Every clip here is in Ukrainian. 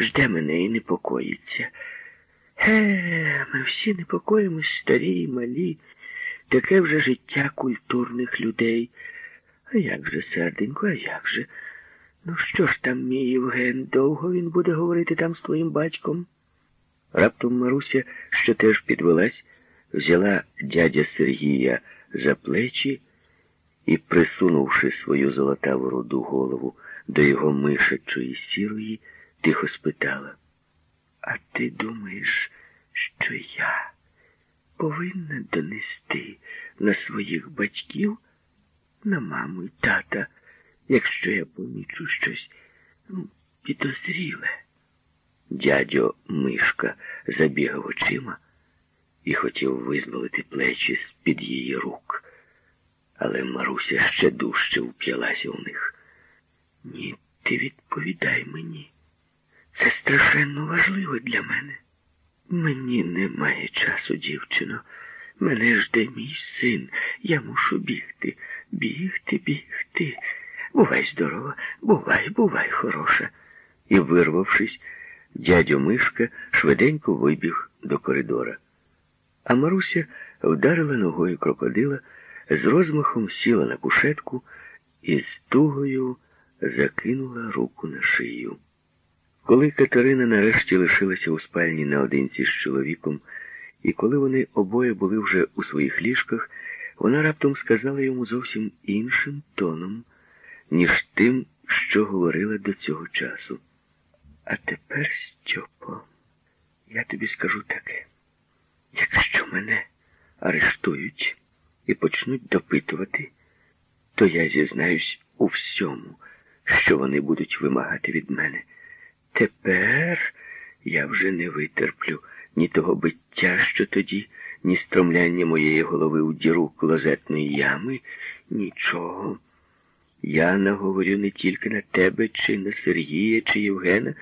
жде мене і непокоїться. Е, ми всі непокоїмось, старі, і малі, таке вже життя культурних людей. А як же, серденько, а як же? Ну що ж там, мій Євген, довго він буде говорити там з твоїм батьком? Раптом Маруся, що теж підвелась, взяла дядя Сергія за плечі і, присунувши свою золотаву руду голову до його мишачої сірої, тихо спитала. А ти думаєш, що я повинна донести на своїх батьків, на маму і тата, якщо я помічу щось ну, підозріле? Дядьо Мишка забігав очима і хотів визволити плечі з-під її рук. Але Маруся ще дужче вп'ялася у них. Ні, ти. Це страшенно важливо для мене. Мені немає часу, дівчино. Мене жде мій син. Я мушу бігти, бігти, бігти. Бувай здорова, бувай, бувай, хороша. І, вирвавшись, дядьо Мишка швиденько вибіг до коридора. А Маруся вдарила ногою крокодила, з розмахом сіла на кушетку і з тугою закинула руку на шию. Коли Катерина нарешті лишилася у спальні наодинці з чоловіком, і коли вони обоє були вже у своїх ліжках, вона раптом сказала йому зовсім іншим тоном, ніж тим, що говорила до цього часу. А тепер, Стьопо, я тобі скажу таке. Якщо мене арештують і почнуть допитувати, то я зізнаюсь у всьому, що вони будуть вимагати від мене. Тепер я вже не витерплю ні того биття, що тоді, ні стромляння моєї голови у діру клозетної ями, нічого. Я наговорю не тільки на тебе, чи на Сергія, чи Євгена,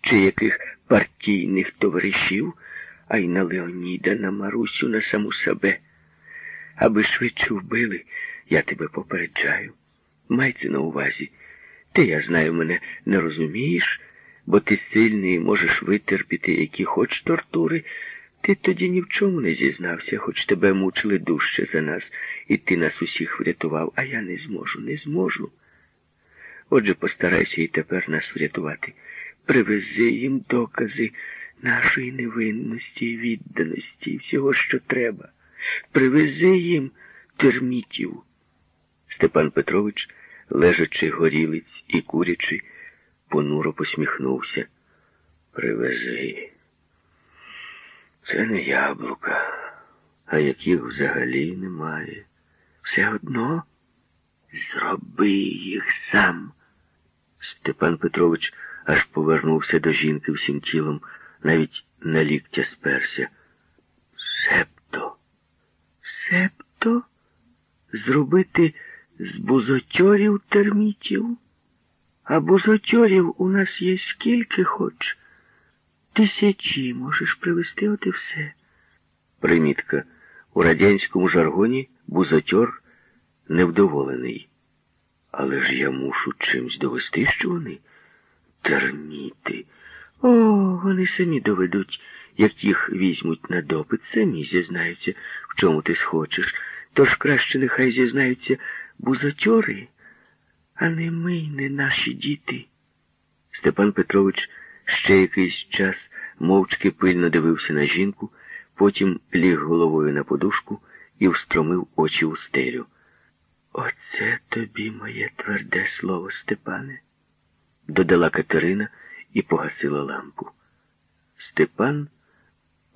чи яких партійних товаришів, а й на Леоніда, на Марусю, на саму себе. Аби швидше вбили, я тебе попереджаю. Май це на увазі. Ти, я знаю, мене не розумієш, бо ти сильний і можеш витерпіти, які хоч тортури. Ти тоді ні в чому не зізнався, хоч тебе мучили дужче за нас, і ти нас усіх врятував, а я не зможу, не зможу. Отже, постарайся і тепер нас врятувати. Привези їм докази нашої невинності і відданості, і всього, що треба. Привези їм термітів. Степан Петрович, лежачи горілиць і курячи, понуро посміхнувся. Привези. Це не яблука, а яких взагалі немає. Все одно зроби їх сам. Степан Петрович аж повернувся до жінки всім тілом, навіть на ліктя сперся. Себто, себто зробити з бузотьорів термітів? А бузотьорів у нас є скільки хоч. Тисячі можеш привезти от і все. Примітка. У радянському жаргоні бузотьор невдоволений. Але ж я мушу чимсь довести, що вони терміти. О, вони самі доведуть, як їх візьмуть на допит, самі зізнаються, в чому ти схочеш. Тож краще нехай зізнаються бузотьори, а не ми, не наші діти. Степан Петрович ще якийсь час мовчки пильно дивився на жінку, потім ліг головою на подушку і встромив очі у стелю. Оце тобі моє тверде слово, Степане, додала Катерина і погасила лампу. Степан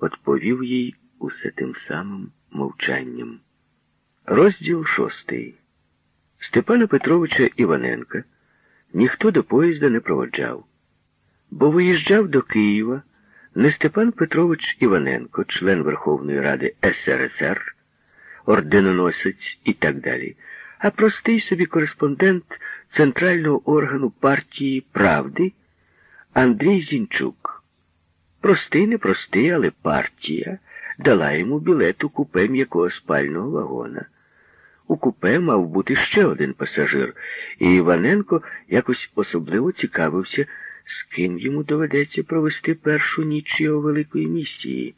відповів їй усе тим самим мовчанням. Розділ шостий. Степана Петровича Іваненка ніхто до поїзда не проводжав, бо виїжджав до Києва не Степан Петрович Іваненко, член Верховної Ради СРСР, орденоносець і так далі, а простий собі кореспондент центрального органу партії Правди Андрій Зінчук. Простий, не простий, але партія дала йому білет у купе м'якого спального вагона. У купе мав бути ще один пасажир, і Іваненко якось особливо цікавився, з ким йому доведеться провести першу ніч його великої місії.